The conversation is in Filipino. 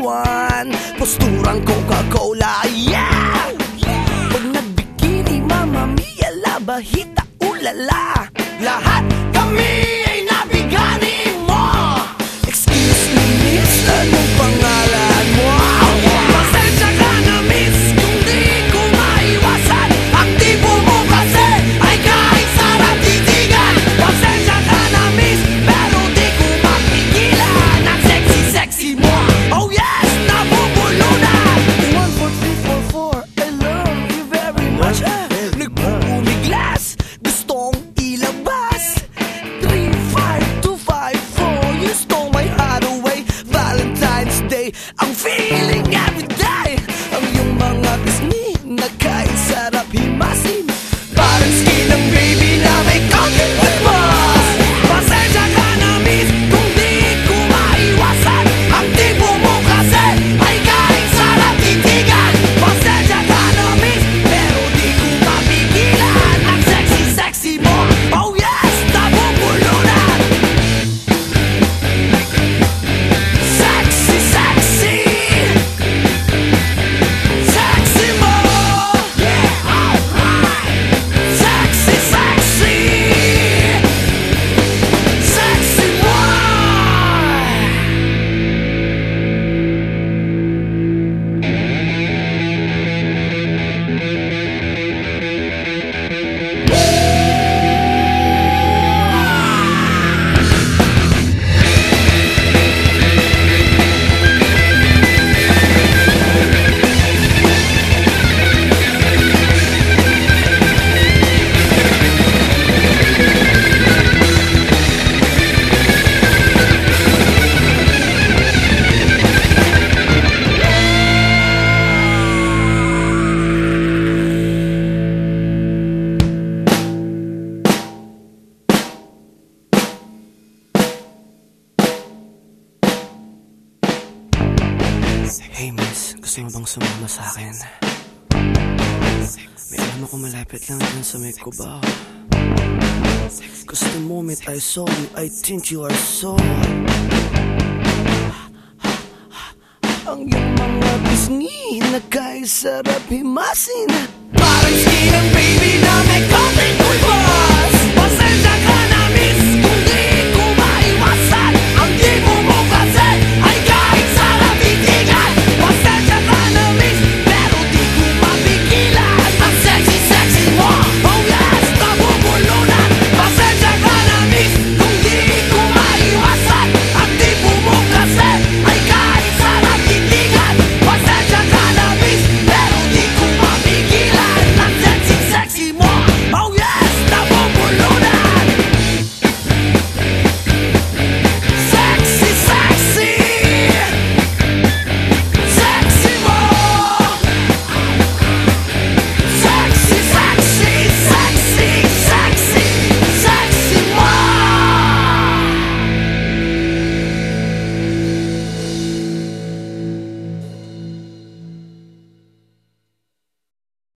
katawan Posturang Coca-Cola, yeah! Pag nagbikini, mama mia, laba, hita, ulala. Gusto mo bang sumama sa akin? May alam ako malapit lang dyan sa may kubaw Cause the moment I saw you, I think you are so. Ang iyong mga bisngi na kahit sarap himasin Parang skin ang baby na may konting tulpa